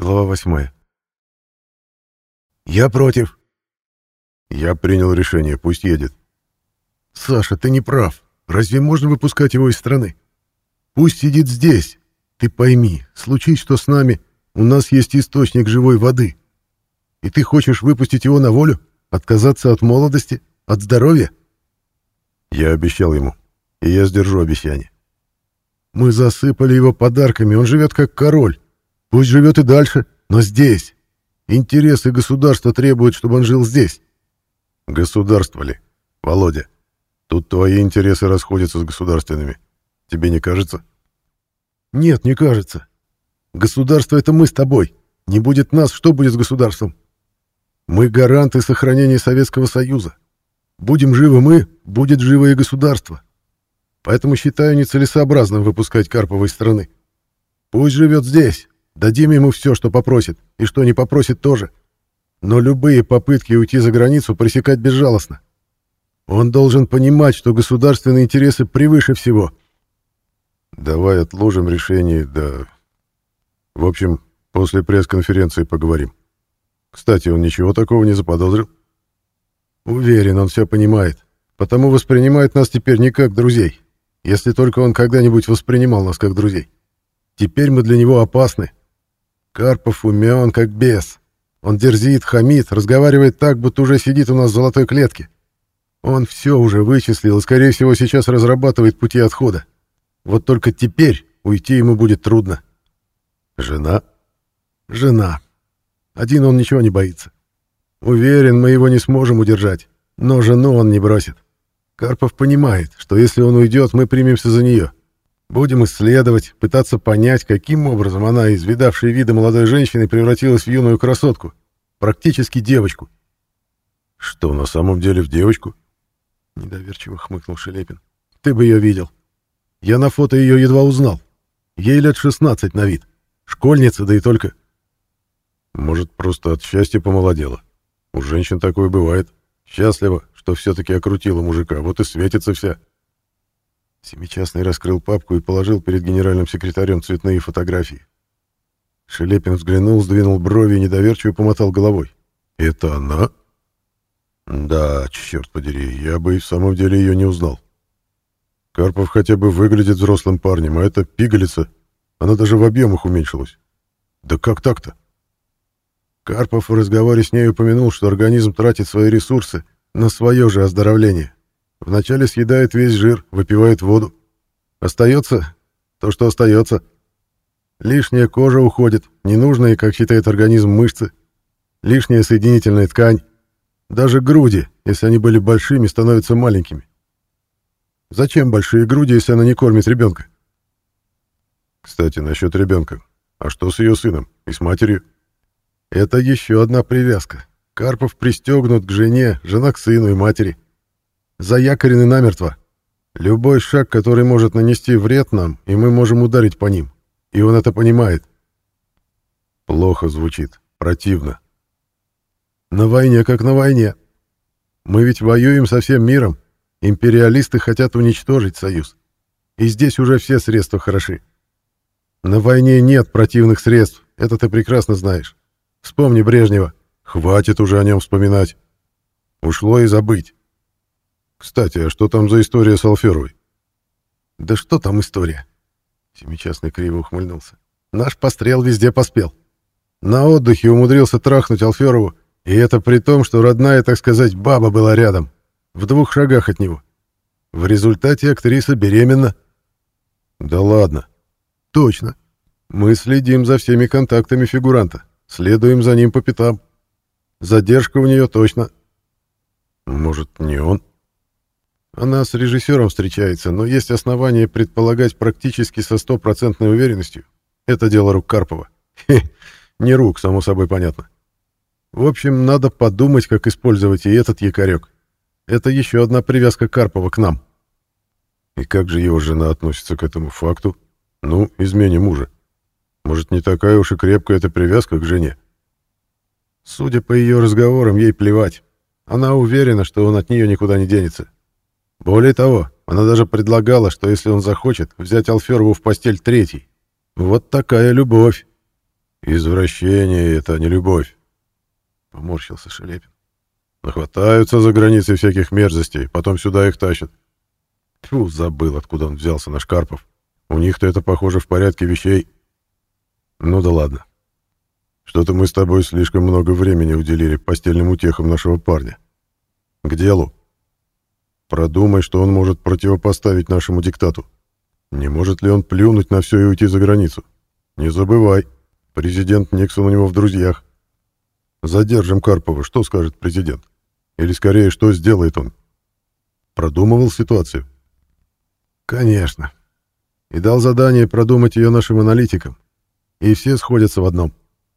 Глава восьмая. «Я против». «Я принял решение, пусть едет». «Саша, ты не прав. Разве можно выпускать его из страны? Пусть сидит здесь. Ты пойми, случись что с нами, у нас есть источник живой воды. И ты хочешь выпустить его на волю? Отказаться от молодости? От здоровья?» Я обещал ему, и я сдержу обещание. «Мы засыпали его подарками, он живет как король. Пусть живет и дальше, но здесь. Интересы государства требуют, чтобы он жил здесь. Государство ли? Володя, тут твои интересы расходятся с государственными. Тебе не кажется? Нет, не кажется. Государство — это мы с тобой. Не будет нас, что будет с государством? Мы гаранты сохранения Советского Союза. Будем живы мы, будет живо и государство. Поэтому считаю нецелесообразным выпускать Карпова из страны. Пусть живет здесь, Дадим ему все, что попросит, и что не попросит тоже. Но любые попытки уйти за границу пресекать безжалостно. Он должен понимать, что государственные интересы превыше всего. Давай отложим решение, да... В общем, после пресс-конференции поговорим. Кстати, он ничего такого не заподозрил? Уверен, он все понимает. Потому воспринимает нас теперь не как друзей. Если только он когда-нибудь воспринимал нас как друзей. Теперь мы для него опасны. Карпов умен, как бес. Он дерзит, хамит, разговаривает так, будто уже сидит у нас в золотой клетке. Он все уже вычислил и, скорее всего, сейчас разрабатывает пути отхода. Вот только теперь уйти ему будет трудно. Жена? Жена. Один он ничего не боится. Уверен, мы его не сможем удержать. Но жену он не бросит. Карпов понимает, что если он уйдет, мы примемся за нее. Будем исследовать, пытаться понять, каким образом она из видавшей вида молодой женщины превратилась в юную красотку, практически девочку. Что, на самом деле в девочку? Недоверчиво хмыкнул Шелепин. Ты бы ее видел. Я на фото ее едва узнал. Ей лет 16 на вид. Школьница, да и только. Может, просто от счастья помолодела. У женщин такое бывает. Счастлива, что все-таки окрутила мужика, вот и светится вся. Семичастный раскрыл папку и положил перед генеральным секретарем цветные фотографии. Шелепин взглянул, сдвинул брови и недоверчиво помотал головой. «Это она?» «Да, черт подери, я бы и в самом деле ее не узнал. Карпов хотя бы выглядит взрослым парнем, а эта пигалица, она даже в объемах уменьшилась. Да как так-то?» Карпов в разговоре с ней упомянул, что организм тратит свои ресурсы на свое же оздоровление. Вначале съедает весь жир, выпивает воду. Остается то, что остается. Лишняя кожа уходит, ненужные, как считает организм, мышцы. Лишняя соединительная ткань. Даже груди, если они были большими, становятся маленькими. Зачем большие груди, если она не кормит ребенка? Кстати, насчет ребенка. А что с ее сыном и с матерью? Это еще одна привязка. Карпов пристегнут к жене, жена к сыну и матери заякорены намертво. Любой шаг, который может нанести вред нам, и мы можем ударить по ним. И он это понимает. Плохо звучит, противно. На войне как на войне. Мы ведь воюем со всем миром. Империалисты хотят уничтожить Союз. И здесь уже все средства хороши. На войне нет противных средств, это ты прекрасно знаешь. Вспомни Брежнева. Хватит уже о нем вспоминать. Ушло и забыть. Кстати, а что там за история с Алферовой? Да что там история? Семичастный криво ухмыльнулся. Наш пострел везде поспел. На отдыхе умудрился трахнуть Алферову, и это при том, что родная, так сказать, баба была рядом, в двух шагах от него. В результате актриса беременна. Да ладно. Точно. Мы следим за всеми контактами фигуранта, следуем за ним по пятам. Задержка у нее точно. Может, не он? Она с режиссером встречается, но есть основания предполагать практически со стопроцентной уверенностью. Это дело рук Карпова. Хе, не рук, само собой понятно. В общем, надо подумать, как использовать и этот якорек. Это еще одна привязка Карпова к нам. И как же его жена относится к этому факту? Ну, измене мужа. Может, не такая уж и крепкая эта привязка к жене? Судя по ее разговорам, ей плевать. Она уверена, что он от нее никуда не денется. Более того, она даже предлагала, что если он захочет, взять Алферову в постель третий. Вот такая любовь. Извращение — это не любовь, — поморщился Шелепин. Нахватаются за границей всяких мерзостей, потом сюда их тащат. Тьфу, забыл, откуда он взялся, наш Карпов. У них-то это, похоже, в порядке вещей. Ну да ладно. Что-то мы с тобой слишком много времени уделили постельным утехам нашего парня. К делу. Продумай, что он может противопоставить нашему диктату. Не может ли он плюнуть на все и уйти за границу? Не забывай, президент Никсон у него в друзьях. Задержим Карпова, что скажет президент? Или скорее, что сделает он? Продумывал ситуацию? Конечно. И дал задание продумать ее нашим аналитикам. И все сходятся в одном.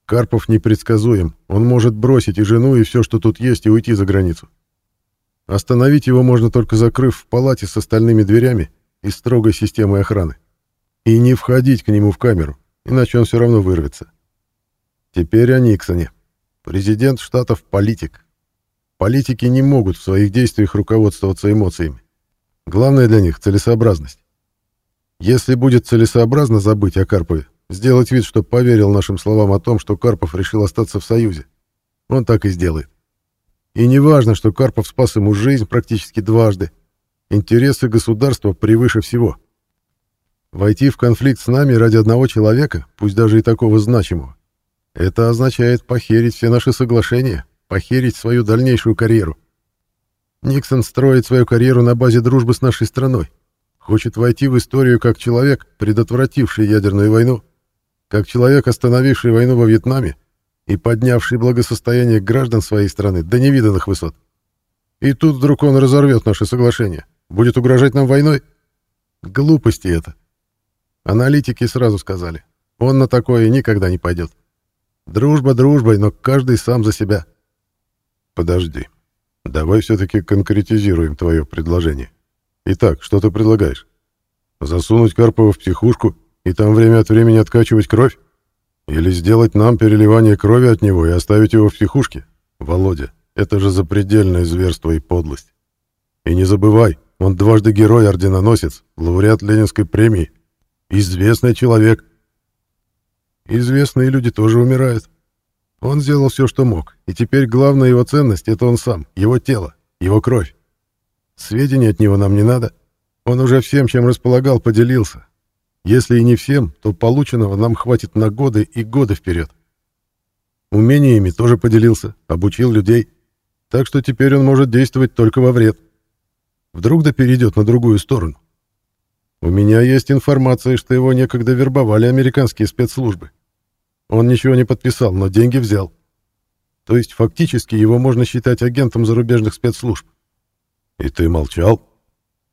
Карпов непредсказуем. Он может бросить и жену, и все, что тут есть, и уйти за границу. Остановить его можно только закрыв в палате с остальными дверями и строгой системой охраны. И не входить к нему в камеру, иначе он все равно вырвется. Теперь о Никсоне. Президент Штатов — политик. Политики не могут в своих действиях руководствоваться эмоциями. Главное для них — целесообразность. Если будет целесообразно забыть о Карпове, сделать вид, что поверил нашим словам о том, что Карпов решил остаться в Союзе, он так и сделает. И не важно, что Карпов спас ему жизнь практически дважды. Интересы государства превыше всего. Войти в конфликт с нами ради одного человека, пусть даже и такого значимого, это означает похерить все наши соглашения, похерить свою дальнейшую карьеру. Никсон строит свою карьеру на базе дружбы с нашей страной. Хочет войти в историю как человек, предотвративший ядерную войну, как человек, остановивший войну во Вьетнаме и поднявший благосостояние граждан своей страны до невиданных высот. И тут вдруг он разорвет наши соглашения, будет угрожать нам войной? Глупости это. Аналитики сразу сказали, он на такое никогда не пойдет. Дружба дружбой, но каждый сам за себя. Подожди. Давай все-таки конкретизируем твое предложение. Итак, что ты предлагаешь? Засунуть Карпова в психушку и там время от времени откачивать кровь? Или сделать нам переливание крови от него и оставить его в психушке? Володя, это же запредельное зверство и подлость. И не забывай, он дважды герой-орденоносец, лауреат Ленинской премии, известный человек. Известные люди тоже умирают. Он сделал все, что мог, и теперь главная его ценность — это он сам, его тело, его кровь. Сведений от него нам не надо. Он уже всем, чем располагал, поделился. Если и не всем, то полученного нам хватит на годы и годы вперед. Умениями тоже поделился, обучил людей. Так что теперь он может действовать только во вред. Вдруг да перейдет на другую сторону. У меня есть информация, что его некогда вербовали американские спецслужбы. Он ничего не подписал, но деньги взял. То есть фактически его можно считать агентом зарубежных спецслужб. «И ты молчал?»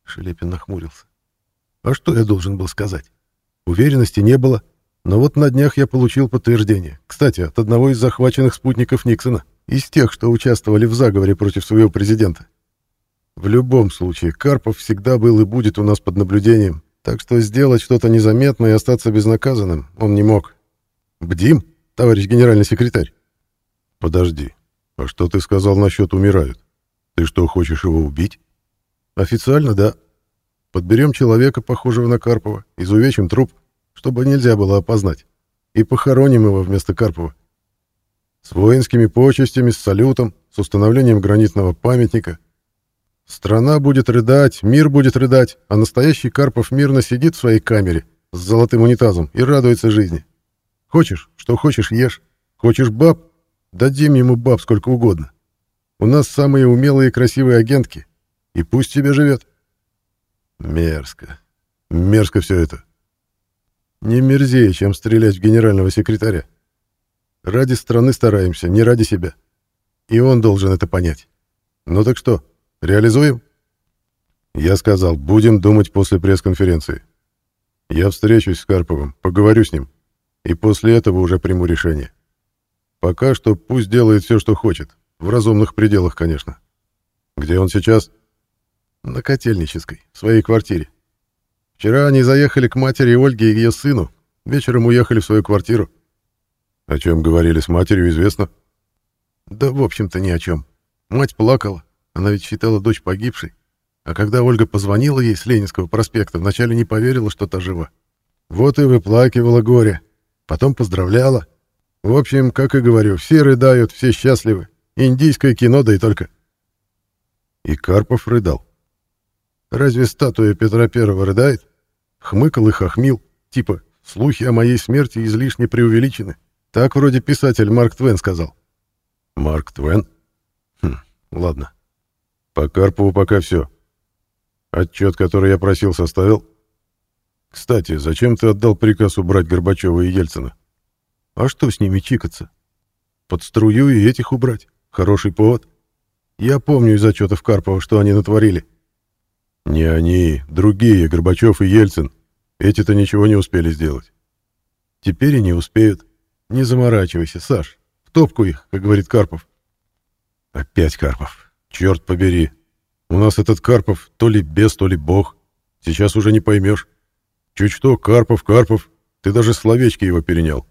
Шелепин нахмурился. «А что я должен был сказать? Уверенности не было, но вот на днях я получил подтверждение. Кстати, от одного из захваченных спутников Никсона, из тех, что участвовали в заговоре против своего президента. В любом случае, Карпов всегда был и будет у нас под наблюдением, так что сделать что-то незаметное и остаться безнаказанным он не мог. Бдим, товарищ генеральный секретарь. Подожди, а что ты сказал насчет умирают? Ты что, хочешь его убить? Официально, да. Подберем человека, похожего на Карпова, изувечим труп, чтобы нельзя было опознать, и похороним его вместо Карпова. С воинскими почестями, с салютом, с установлением гранитного памятника — Страна будет рыдать, мир будет рыдать, а настоящий Карпов мирно сидит в своей камере с золотым унитазом и радуется жизни. Хочешь, что хочешь, ешь. Хочешь баб? Дадим ему баб сколько угодно. У нас самые умелые и красивые агентки. И пусть себе живет. Мерзко. Мерзко все это. Не мерзее, чем стрелять в генерального секретаря. Ради страны стараемся, не ради себя. И он должен это понять. Ну так что, Реализуем? Я сказал, будем думать после пресс-конференции. Я встречусь с Карповым, поговорю с ним, и после этого уже приму решение. Пока что пусть делает все, что хочет, в разумных пределах, конечно. Где он сейчас? На Котельнической, в своей квартире. Вчера они заехали к матери Ольги и ее сыну, вечером уехали в свою квартиру. О чем говорили с матерью, известно? Да, в общем-то, ни о чем. Мать плакала, она ведь считала дочь погибшей. А когда Ольга позвонила ей с Ленинского проспекта, вначале не поверила, что та жива. Вот и выплакивала горе. Потом поздравляла. В общем, как и говорю, все рыдают, все счастливы. Индийское кино, да и только. И Карпов рыдал. Разве статуя Петра Первого рыдает? Хмыкал и хохмил, типа «слухи о моей смерти излишне преувеличены». Так вроде писатель Марк Твен сказал. Марк Твен? Хм, ладно. По Карпову пока все. Отчет, который я просил, составил? Кстати, зачем ты отдал приказ убрать Горбачева и Ельцина? А что с ними чикаться? Под струю и этих убрать. Хороший повод. Я помню из отчетов Карпова, что они натворили. Не они, другие, Горбачев и Ельцин. Эти-то ничего не успели сделать. Теперь и не успеют. Не заморачивайся, Саш. В топку их, как говорит Карпов. Опять Карпов. Черт побери. У нас этот Карпов то ли бес, то ли бог. Сейчас уже не поймешь. Чуть что, Карпов, Карпов. Ты даже словечки его перенял.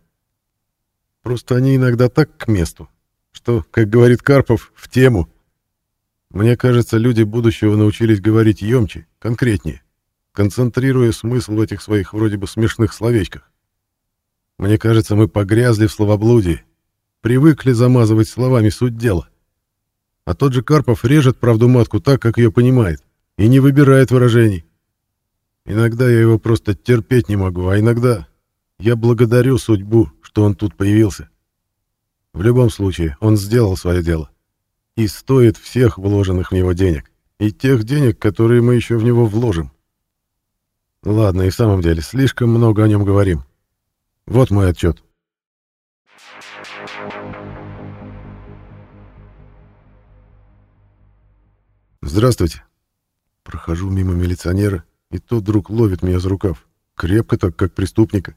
Просто они иногда так к месту, что, как говорит Карпов, в тему. Мне кажется, люди будущего научились говорить емче, конкретнее, концентрируя смысл в этих своих вроде бы смешных словечках. Мне кажется, мы погрязли в словоблудии, привыкли замазывать словами суть дела. А тот же Карпов режет правду матку так, как ее понимает, и не выбирает выражений. Иногда я его просто терпеть не могу, а иногда я благодарю судьбу, что он тут появился. В любом случае, он сделал свое дело и стоит всех вложенных в него денег, и тех денег, которые мы еще в него вложим. Ладно, и в самом деле, слишком много о нем говорим. Вот мой отчет. Здравствуйте. Прохожу мимо милиционера, и тот вдруг ловит меня за рукав. Крепко так, как преступника.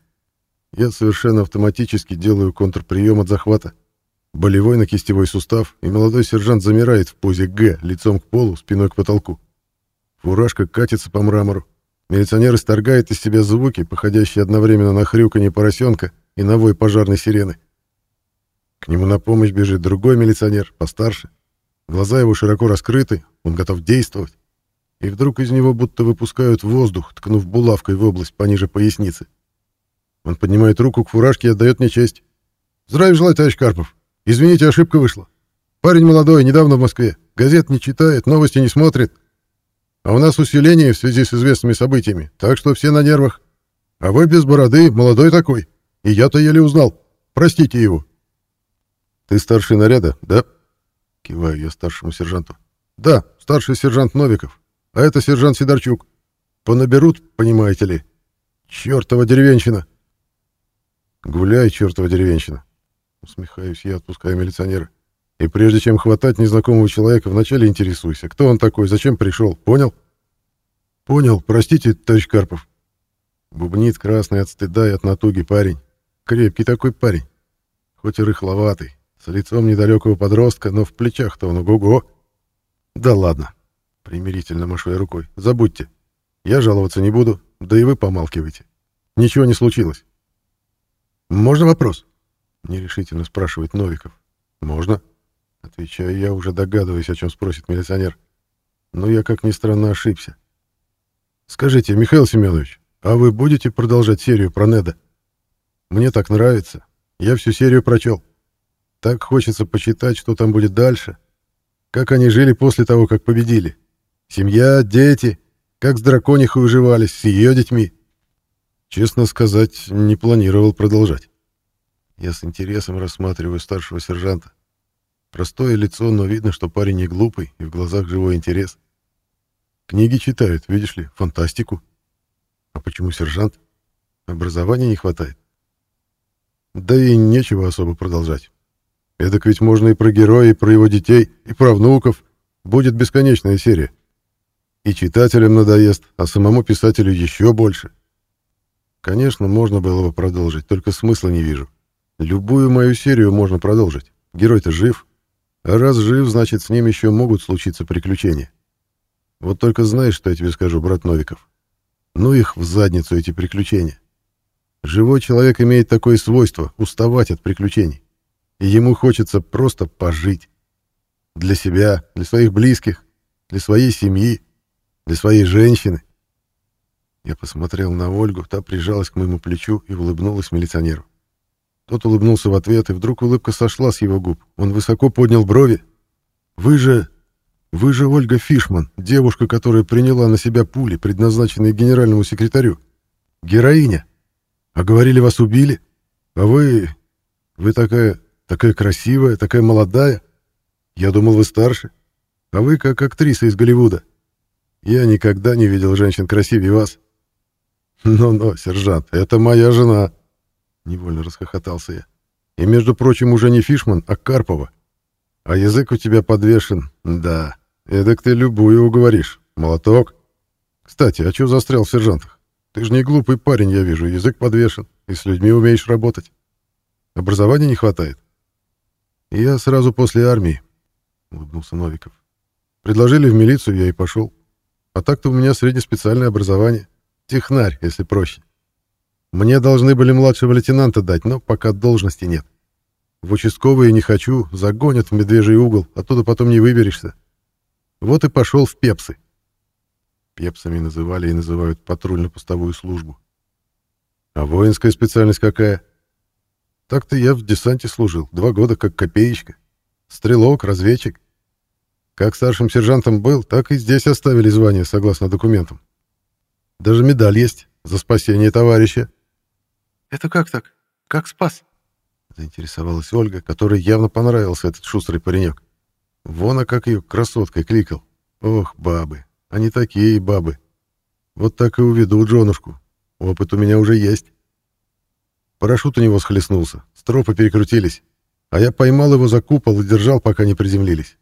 Я совершенно автоматически делаю контрприем от захвата. Болевой на кистевой сустав, и молодой сержант замирает в позе «Г», лицом к полу, спиной к потолку. Фуражка катится по мрамору. Милиционер исторгает из себя звуки, походящие одновременно на хрюканье поросенка и на вой пожарной сирены. К нему на помощь бежит другой милиционер, постарше. Глаза его широко раскрыты, он готов действовать. И вдруг из него будто выпускают воздух, ткнув булавкой в область пониже поясницы. Он поднимает руку к фуражке и отдает мне честь. «Здравия желаю, товарищ Карпов!» Извините, ошибка вышла. Парень молодой, недавно в Москве. Газет не читает, новости не смотрит. А у нас усиление в связи с известными событиями, так что все на нервах. А вы без бороды, молодой такой. И я-то еле узнал. Простите его. Ты старший наряда, да? Киваю я старшему сержанту. Да, старший сержант Новиков. А это сержант Сидорчук. Понаберут, понимаете ли. Чёртова деревенщина. Гуляй, чёртова деревенщина. Усмехаюсь я, отпуская милиционера. И прежде чем хватать незнакомого человека, вначале интересуйся, кто он такой, зачем пришел, понял? Понял, простите, товарищ Карпов. Бубнит красный от стыда и от натуги парень. Крепкий такой парень. Хоть и рыхловатый, с лицом недалекого подростка, но в плечах-то он ого-го. Да ладно, примирительно машу я рукой. Забудьте. Я жаловаться не буду, да и вы помалкивайте. Ничего не случилось. Можно вопрос? Нерешительно спрашивает Новиков. «Можно?» Отвечаю я, уже догадываюсь, о чем спросит милиционер. Но я, как ни странно, ошибся. «Скажите, Михаил Семенович, а вы будете продолжать серию про Неда? Мне так нравится. Я всю серию прочел. Так хочется почитать, что там будет дальше. Как они жили после того, как победили. Семья, дети, как с драконихой уживались, с ее детьми. Честно сказать, не планировал продолжать. Я с интересом рассматриваю старшего сержанта. Простое лицо, но видно, что парень не глупый, и в глазах живой интерес. Книги читают, видишь ли, фантастику. А почему сержант? Образования не хватает. Да и нечего особо продолжать. Эдак ведь можно и про героя, и про его детей, и про внуков. Будет бесконечная серия. И читателям надоест, а самому писателю еще больше. Конечно, можно было бы продолжить, только смысла не вижу. Любую мою серию можно продолжить. Герой-то жив. А раз жив, значит, с ним еще могут случиться приключения. Вот только знаешь, что я тебе скажу, брат Новиков? Ну их в задницу, эти приключения. Живой человек имеет такое свойство — уставать от приключений. И ему хочется просто пожить. Для себя, для своих близких, для своей семьи, для своей женщины. Я посмотрел на Ольгу, та прижалась к моему плечу и улыбнулась милиционеру. Тот улыбнулся в ответ, и вдруг улыбка сошла с его губ. Он высоко поднял брови. «Вы же... вы же Ольга Фишман, девушка, которая приняла на себя пули, предназначенные генеральному секретарю. Героиня. А говорили, вас убили? А вы... вы такая... такая красивая, такая молодая. Я думал, вы старше. А вы как актриса из Голливуда. Я никогда не видел женщин красивее вас. Ну-ну, сержант, это моя жена. Невольно расхохотался я. И, между прочим, уже не Фишман, а Карпова. А язык у тебя подвешен. Да, эдак ты любую уговоришь. Молоток. Кстати, а что застрял в сержантах? Ты же не глупый парень, я вижу. Язык подвешен. И с людьми умеешь работать. Образования не хватает. Я сразу после армии, улыбнулся Новиков. Предложили в милицию, я и пошел. А так-то у меня среднеспециальное образование. Технарь, если проще. Мне должны были младшего лейтенанта дать, но пока должности нет. В участковые не хочу, загонят в медвежий угол, оттуда потом не выберешься. Вот и пошел в пепсы. Пепсами называли и называют патрульно-постовую службу. А воинская специальность какая? Так-то я в десанте служил, два года как копеечка. Стрелок, разведчик. Как старшим сержантом был, так и здесь оставили звание, согласно документам. Даже медаль есть за спасение товарища. «Это как так? Как спас?» Заинтересовалась Ольга, которой явно понравился этот шустрый паренек. Вон, а как ее красоткой кликал. Ох, бабы, они такие бабы. Вот так и уведу Джонушку. Опыт у меня уже есть. Парашют у него схлестнулся, стропы перекрутились, а я поймал его за купол и держал, пока не приземлились.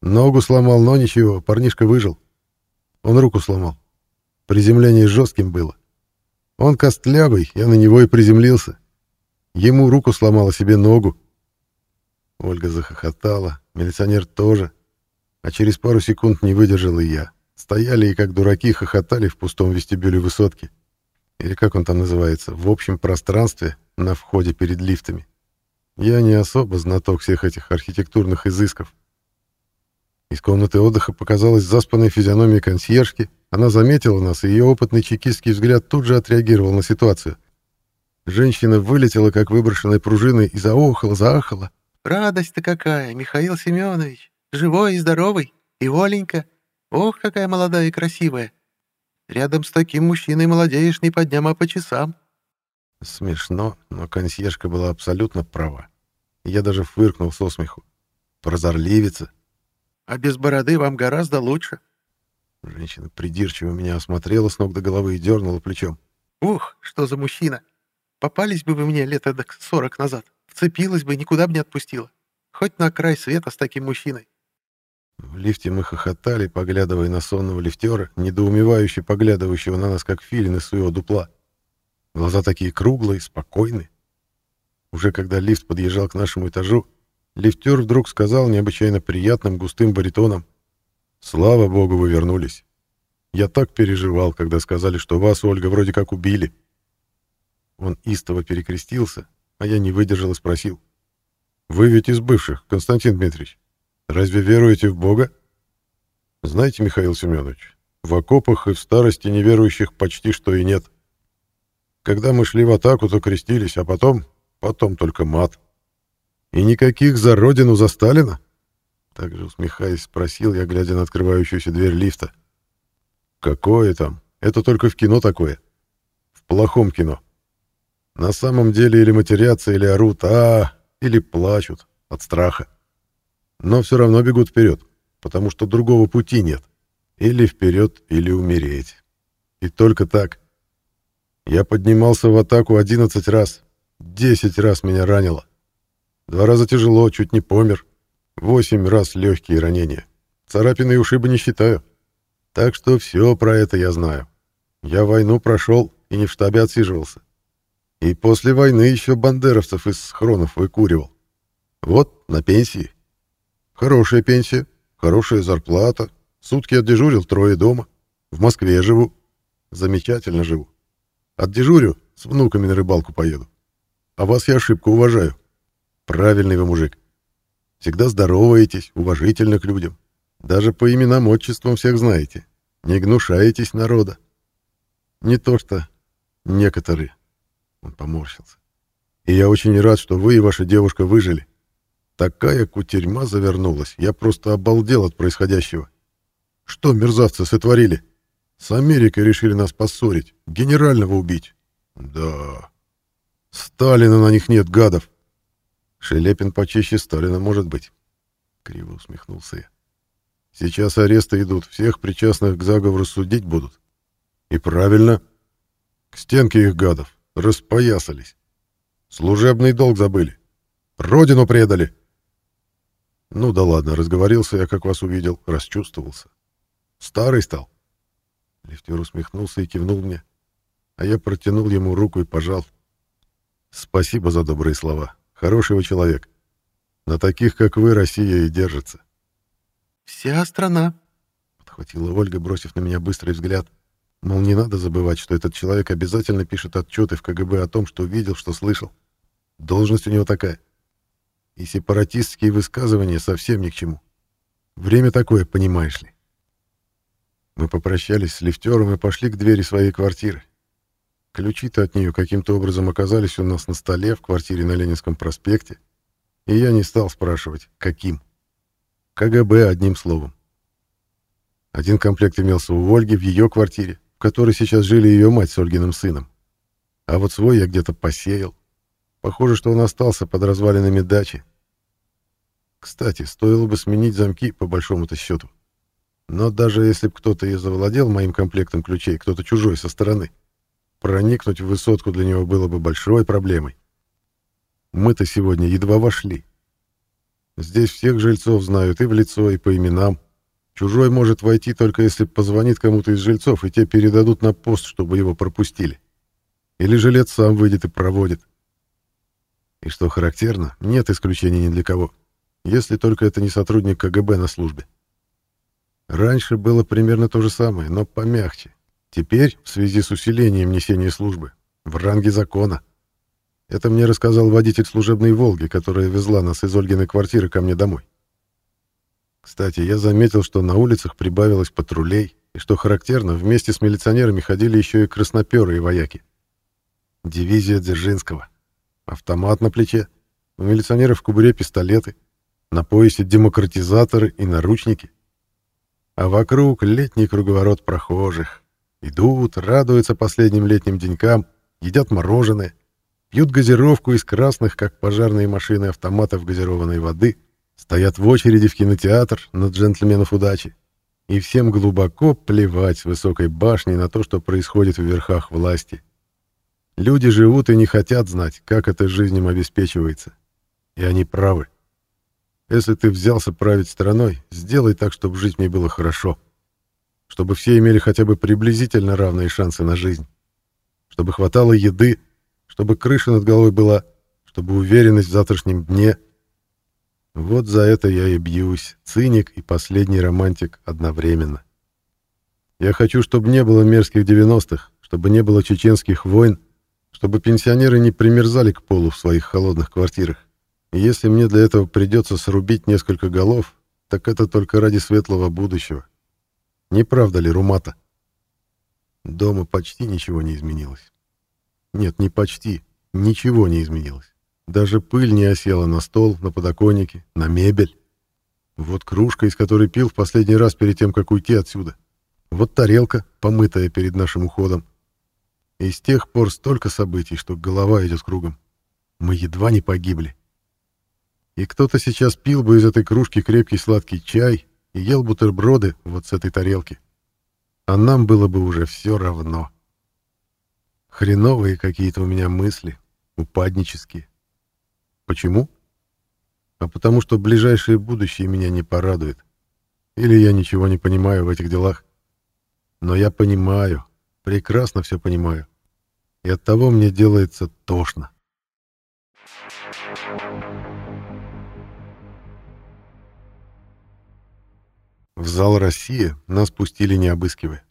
Ногу сломал, но ничего, парнишка выжил. Он руку сломал. Приземление жестким было. Он костлявый, я на него и приземлился. Ему руку сломала себе ногу. Ольга захохотала, милиционер тоже. А через пару секунд не выдержал и я. Стояли и как дураки хохотали в пустом вестибюле высотки. Или как он там называется, в общем пространстве на входе перед лифтами. Я не особо знаток всех этих архитектурных изысков. Из комнаты отдыха показалась заспанная физиономия консьержки, она заметила нас, и ее опытный чекистский взгляд тут же отреагировал на ситуацию. Женщина вылетела, как выброшенная пружиной, и заохала, заахала. «Радость-то какая, Михаил Семенович! Живой и здоровый! И Оленька! Ох, какая молодая и красивая! Рядом с таким мужчиной молодеешь не по дням, а по часам!» Смешно, но консьержка была абсолютно права. Я даже фыркнул со смеху. Прозорливица. «А без бороды вам гораздо лучше!» Женщина придирчиво меня осмотрела с ног до головы и дернула плечом. «Ух, что за мужчина! Попались бы вы мне лет эдак сорок назад, вцепилась бы, никуда бы не отпустила. Хоть на край света с таким мужчиной». В лифте мы хохотали, поглядывая на сонного лифтера, недоумевающе поглядывающего на нас, как филин из своего дупла. Глаза такие круглые, спокойные. Уже когда лифт подъезжал к нашему этажу, лифтер вдруг сказал необычайно приятным густым баритоном — Слава богу, вы вернулись. Я так переживал, когда сказали, что вас, Ольга, вроде как убили. Он истово перекрестился, а я не выдержал и спросил. Вы ведь из бывших, Константин Дмитриевич. Разве веруете в Бога? Знаете, Михаил Семенович, в окопах и в старости неверующих почти что и нет. Когда мы шли в атаку, то крестились, а потом, потом только мат. И никаких за родину, за Сталина? Также усмехаясь, спросил я, глядя на открывающуюся дверь лифта. «Какое там? Это только в кино такое. В плохом кино. На самом деле или матерятся, или орут, а, или плачут от страха. Но все равно бегут вперед, потому что другого пути нет. Или вперед, или умереть. И только так. Я поднимался в атаку 11 раз. 10 раз меня ранило. Два раза тяжело, чуть не помер. Восемь раз легкие ранения. Царапины и ушибы не считаю. Так что все про это я знаю. Я войну прошел и не в штабе отсиживался. И после войны еще бандеровцев из схронов выкуривал. Вот, на пенсии. Хорошая пенсия, хорошая зарплата. Сутки отдежурил, трое дома. В Москве живу. Замечательно живу. Отдежурю, с внуками на рыбалку поеду. А вас я ошибку уважаю. Правильный вы мужик. Всегда здороваетесь, уважительно к людям. Даже по именам отчествам всех знаете. Не гнушаетесь народа. Не то что некоторые. Он поморщился. И я очень рад, что вы и ваша девушка выжили. Такая кутерьма завернулась, я просто обалдел от происходящего. Что мерзавцы сотворили? С Америкой решили нас поссорить, генерального убить. Да. Сталина на них нет, гадов. Шелепин почище Сталина может быть. Криво усмехнулся я. Сейчас аресты идут, всех причастных к заговору судить будут. И правильно. К стенке их гадов. Распоясались. Служебный долг забыли. Родину предали. Ну да ладно, разговорился я, как вас увидел, расчувствовался. Старый стал. Лифтер усмехнулся и кивнул мне, а я протянул ему руку и пожал. Спасибо за добрые слова. Хорошего человек. На таких, как вы, Россия и держится. Вся страна, подхватила Ольга, бросив на меня быстрый взгляд. Мол, не надо забывать, что этот человек обязательно пишет отчеты в КГБ о том, что видел, что слышал. Должность у него такая. И сепаратистские высказывания совсем ни к чему. Время такое, понимаешь ли. Мы попрощались с лифтером и пошли к двери своей квартиры. Ключи-то от нее каким-то образом оказались у нас на столе в квартире на Ленинском проспекте, и я не стал спрашивать, каким. КГБ, одним словом. Один комплект имелся у Ольги в ее квартире, в которой сейчас жили ее мать с Ольгиным сыном. А вот свой я где-то посеял. Похоже, что он остался под развалинами дачи. Кстати, стоило бы сменить замки по большому-то счету. Но даже если бы кто-то и завладел моим комплектом ключей, кто-то чужой со стороны, проникнуть в высотку для него было бы большой проблемой. Мы-то сегодня едва вошли. Здесь всех жильцов знают и в лицо, и по именам. Чужой может войти только если позвонит кому-то из жильцов, и те передадут на пост, чтобы его пропустили. Или жилец сам выйдет и проводит. И что характерно, нет исключений ни для кого, если только это не сотрудник КГБ на службе. Раньше было примерно то же самое, но помягче. Теперь, в связи с усилением несения службы, в ранге закона. Это мне рассказал водитель служебной «Волги», которая везла нас из Ольгиной квартиры ко мне домой. Кстати, я заметил, что на улицах прибавилось патрулей, и, что характерно, вместе с милиционерами ходили еще и красноперы и вояки. Дивизия Дзержинского. Автомат на плече, у милиционеров в кубуре пистолеты, на поясе демократизаторы и наручники а вокруг летний круговорот прохожих. Идут, радуются последним летним денькам, едят мороженое, пьют газировку из красных, как пожарные машины автоматов газированной воды, стоят в очереди в кинотеатр на джентльменов удачи. И всем глубоко плевать с высокой башни на то, что происходит в верхах власти. Люди живут и не хотят знать, как эта жизнь им обеспечивается. И они правы. Если ты взялся править страной, сделай так, чтобы жить мне было хорошо. Чтобы все имели хотя бы приблизительно равные шансы на жизнь. Чтобы хватало еды, чтобы крыша над головой была, чтобы уверенность в завтрашнем дне. Вот за это я и бьюсь, циник и последний романтик одновременно. Я хочу, чтобы не было мерзких 90-х, чтобы не было чеченских войн, чтобы пенсионеры не примерзали к полу в своих холодных квартирах. И если мне для этого придется срубить несколько голов, так это только ради светлого будущего. Не правда ли, Румата? Дома почти ничего не изменилось. Нет, не почти. Ничего не изменилось. Даже пыль не осела на стол, на подоконнике, на мебель. Вот кружка, из которой пил в последний раз перед тем, как уйти отсюда. Вот тарелка, помытая перед нашим уходом. И с тех пор столько событий, что голова идет кругом. Мы едва не погибли. И кто-то сейчас пил бы из этой кружки крепкий сладкий чай и ел бутерброды вот с этой тарелки. А нам было бы уже все равно. Хреновые какие-то у меня мысли, упаднические. Почему? А потому что ближайшее будущее меня не порадует. Или я ничего не понимаю в этих делах. Но я понимаю, прекрасно все понимаю. И от того мне делается тошно. В зал «Россия» нас пустили не обыскивая.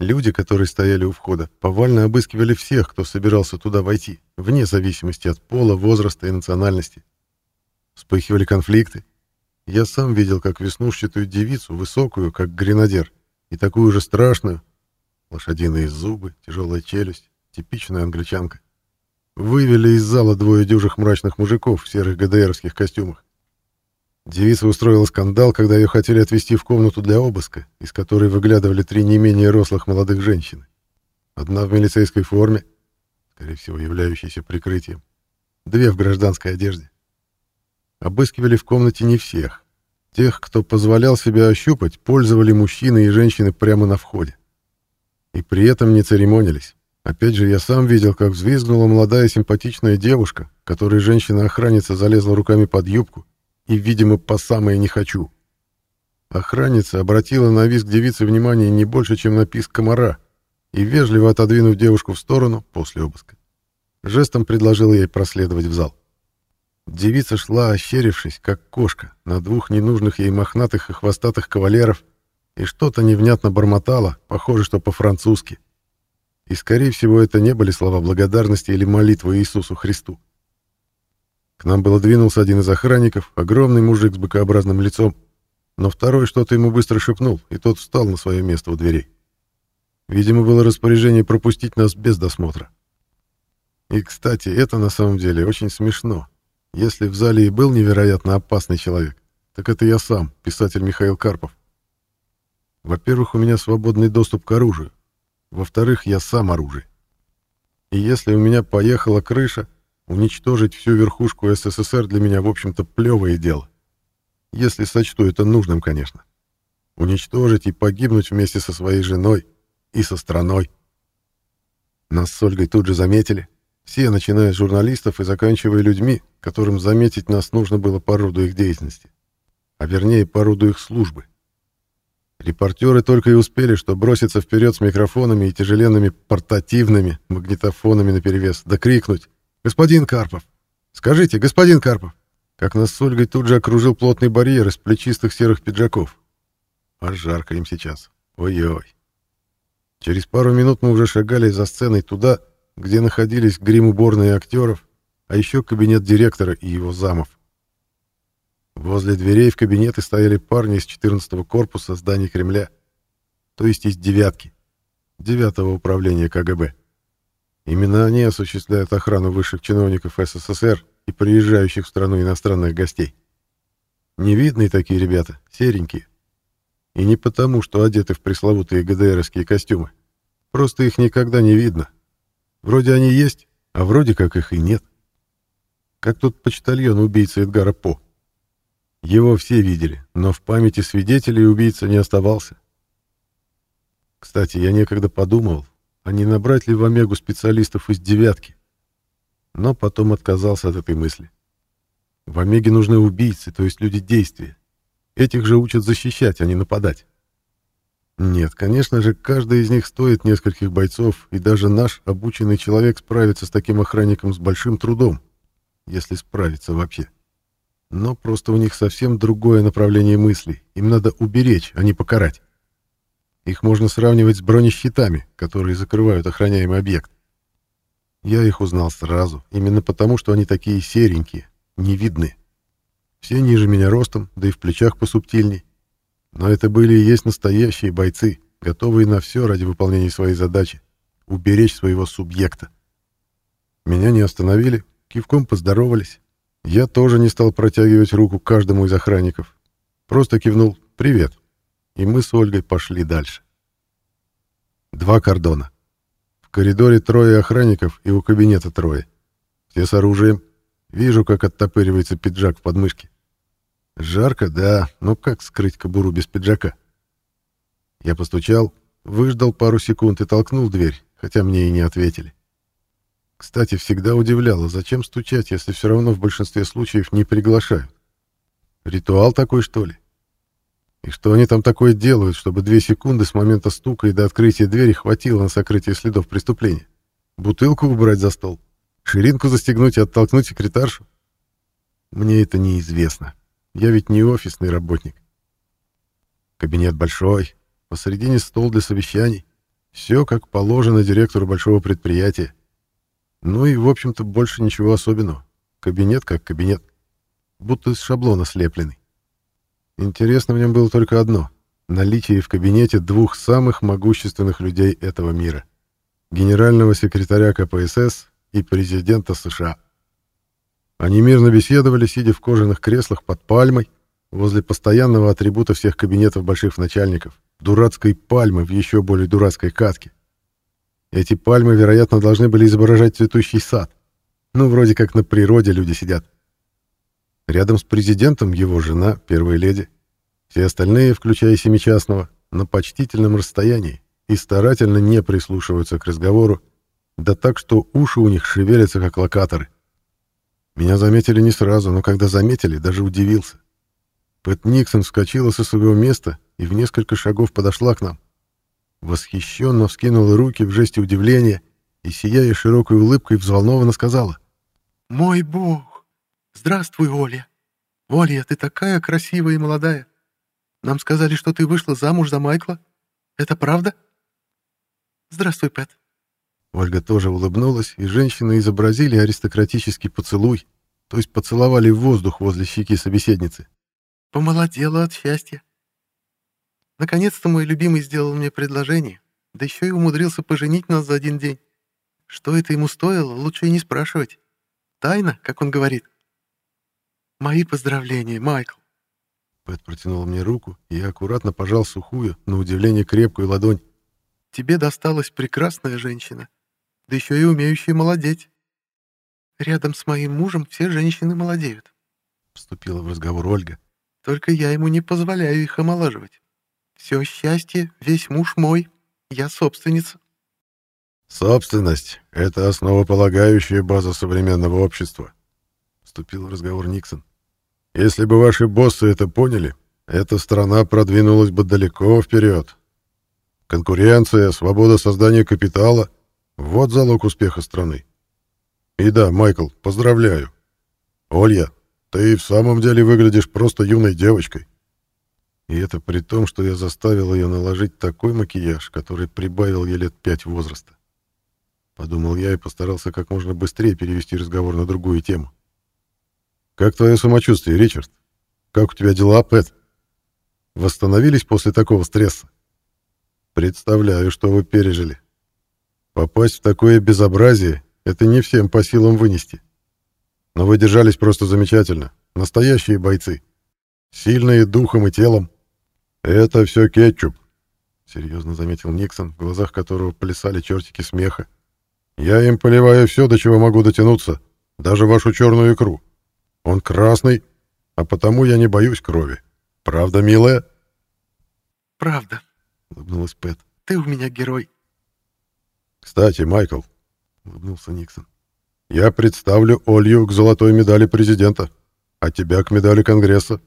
Люди, которые стояли у входа, повально обыскивали всех, кто собирался туда войти, вне зависимости от пола, возраста и национальности. Вспыхивали конфликты. Я сам видел, как веснушчатую девицу, высокую, как гренадер, и такую же страшную, лошадиные зубы, тяжелая челюсть, типичная англичанка. вывели из зала двое дюжих мрачных мужиков в серых ГДРовских костюмах. Девица устроила скандал, когда ее хотели отвезти в комнату для обыска, из которой выглядывали три не менее рослых молодых женщины. Одна в милицейской форме, скорее всего, являющейся прикрытием, две в гражданской одежде. Обыскивали в комнате не всех. Тех, кто позволял себя ощупать, пользовали мужчины и женщины прямо на входе. И при этом не церемонились. Опять же, я сам видел, как взвизгнула молодая симпатичная девушка, которой женщина-охранница залезла руками под юбку и, видимо, по самое «не хочу». Охранница обратила на визг девицы внимание не больше, чем на писк комара, и, вежливо отодвинув девушку в сторону после обыска, жестом предложила ей проследовать в зал. Девица шла, ощерившись, как кошка, на двух ненужных ей мохнатых и хвостатых кавалеров, и что-то невнятно бормотала, похоже, что по-французски. И, скорее всего, это не были слова благодарности или молитвы Иисусу Христу. К нам было двинулся один из охранников, огромный мужик с быкообразным лицом, но второй что-то ему быстро шепнул, и тот встал на свое место у дверей. Видимо, было распоряжение пропустить нас без досмотра. И, кстати, это на самом деле очень смешно. Если в зале и был невероятно опасный человек, так это я сам, писатель Михаил Карпов. Во-первых, у меня свободный доступ к оружию. Во-вторых, я сам оружие. И если у меня поехала крыша, Уничтожить всю верхушку СССР для меня, в общем-то, плевое дело. Если сочту это нужным, конечно. Уничтожить и погибнуть вместе со своей женой и со страной. Нас с Ольгой тут же заметили. Все, начиная с журналистов и заканчивая людьми, которым заметить нас нужно было по роду их деятельности. А вернее, по роду их службы. Репортеры только и успели, что броситься вперед с микрофонами и тяжеленными портативными магнитофонами наперевес, да крикнуть «Господин Карпов! Скажите, господин Карпов!» Как нас с Ольгой тут же окружил плотный барьер из плечистых серых пиджаков. А жарко им сейчас. Ой-ой. Через пару минут мы уже шагали за сценой туда, где находились грим-уборные актеров, а еще кабинет директора и его замов. Возле дверей в кабинеты стояли парни из 14-го корпуса здания Кремля, то есть из девятки, девятого управления КГБ. Именно они осуществляют охрану высших чиновников СССР и приезжающих в страну иностранных гостей. Невидные такие ребята, серенькие. И не потому, что одеты в пресловутые ГДРовские костюмы. Просто их никогда не видно. Вроде они есть, а вроде как их и нет. Как тот почтальон убийцы Эдгара По. Его все видели, но в памяти свидетелей убийца не оставался. Кстати, я некогда подумал, а не набрать ли в Омегу специалистов из «девятки». Но потом отказался от этой мысли. В Омеге нужны убийцы, то есть люди действия. Этих же учат защищать, а не нападать. Нет, конечно же, каждый из них стоит нескольких бойцов, и даже наш обученный человек справится с таким охранником с большим трудом, если справится вообще. Но просто у них совсем другое направление мыслей. Им надо уберечь, а не покарать. Их можно сравнивать с бронещитами, которые закрывают охраняемый объект. Я их узнал сразу, именно потому, что они такие серенькие, невидные. Все ниже меня ростом, да и в плечах посубтильней. Но это были и есть настоящие бойцы, готовые на все ради выполнения своей задачи — уберечь своего субъекта. Меня не остановили, кивком поздоровались. Я тоже не стал протягивать руку каждому из охранников. Просто кивнул «Привет» и мы с Ольгой пошли дальше. Два кордона. В коридоре трое охранников и у кабинета трое. Все с оружием. Вижу, как оттопыривается пиджак в подмышке. Жарко, да, но как скрыть кобуру без пиджака? Я постучал, выждал пару секунд и толкнул дверь, хотя мне и не ответили. Кстати, всегда удивляло, зачем стучать, если все равно в большинстве случаев не приглашают. Ритуал такой, что ли? И что они там такое делают, чтобы две секунды с момента стука и до открытия двери хватило на сокрытие следов преступления? Бутылку убрать за стол? Ширинку застегнуть и оттолкнуть секретаршу? Мне это неизвестно. Я ведь не офисный работник. Кабинет большой, посередине стол для совещаний. Все как положено директору большого предприятия. Ну и, в общем-то, больше ничего особенного. Кабинет как кабинет. Будто из шаблона слепленный. Интересно в нем было только одно — наличие в кабинете двух самых могущественных людей этого мира. Генерального секретаря КПСС и президента США. Они мирно беседовали, сидя в кожаных креслах под пальмой, возле постоянного атрибута всех кабинетов больших начальников, дурацкой пальмы в еще более дурацкой катке. Эти пальмы, вероятно, должны были изображать цветущий сад. Ну, вроде как на природе люди сидят. Рядом с президентом его жена, первая леди. Все остальные, включая семичастного, на почтительном расстоянии и старательно не прислушиваются к разговору, да так, что уши у них шевелятся, как локаторы. Меня заметили не сразу, но когда заметили, даже удивился. Пэт Никсон вскочила со своего места и в несколько шагов подошла к нам. Восхищенно вскинула руки в жесте удивления и, сияя широкой улыбкой, взволнованно сказала. «Мой бог! Здравствуй, Оля! Оля, ты такая красивая и молодая! Нам сказали, что ты вышла замуж за Майкла. Это правда?» «Здравствуй, Пэт!» Ольга тоже улыбнулась, и женщины изобразили аристократический поцелуй, то есть поцеловали в воздух возле щеки собеседницы. «Помолодела от счастья. Наконец-то мой любимый сделал мне предложение, да еще и умудрился поженить нас за один день. Что это ему стоило, лучше и не спрашивать. Тайна, как он говорит. Мои поздравления, Майкл. Пэт протянул мне руку, и я аккуратно пожал сухую, на удивление крепкую ладонь. Тебе досталась прекрасная женщина, да еще и умеющая молодеть. Рядом с моим мужем все женщины молодеют. Вступила в разговор Ольга. Только я ему не позволяю их омолаживать. Все счастье, весь муж мой, я собственница. Собственность — это основополагающая база современного общества, вступил в разговор Никсон. Если бы ваши боссы это поняли, эта страна продвинулась бы далеко вперед. Конкуренция, свобода создания капитала — вот залог успеха страны. И да, Майкл, поздравляю. Олья, ты в самом деле выглядишь просто юной девочкой. И это при том, что я заставил ее наложить такой макияж, который прибавил ей лет пять возраста. Подумал я и постарался как можно быстрее перевести разговор на другую тему. «Как твое самочувствие, Ричард? Как у тебя дела, Пэт? Восстановились после такого стресса?» «Представляю, что вы пережили. Попасть в такое безобразие — это не всем по силам вынести. Но вы держались просто замечательно. Настоящие бойцы. Сильные духом и телом. «Это все кетчуп», — серьезно заметил Никсон, в глазах которого плясали чертики смеха. «Я им поливаю все, до чего могу дотянуться, даже вашу черную икру. Он красный, а потому я не боюсь крови. Правда, милая?» «Правда», — улыбнулась Пэт. «Ты у меня герой». «Кстати, Майкл», — улыбнулся Никсон, — «я представлю Олью к золотой медали президента, а тебя к медали Конгресса.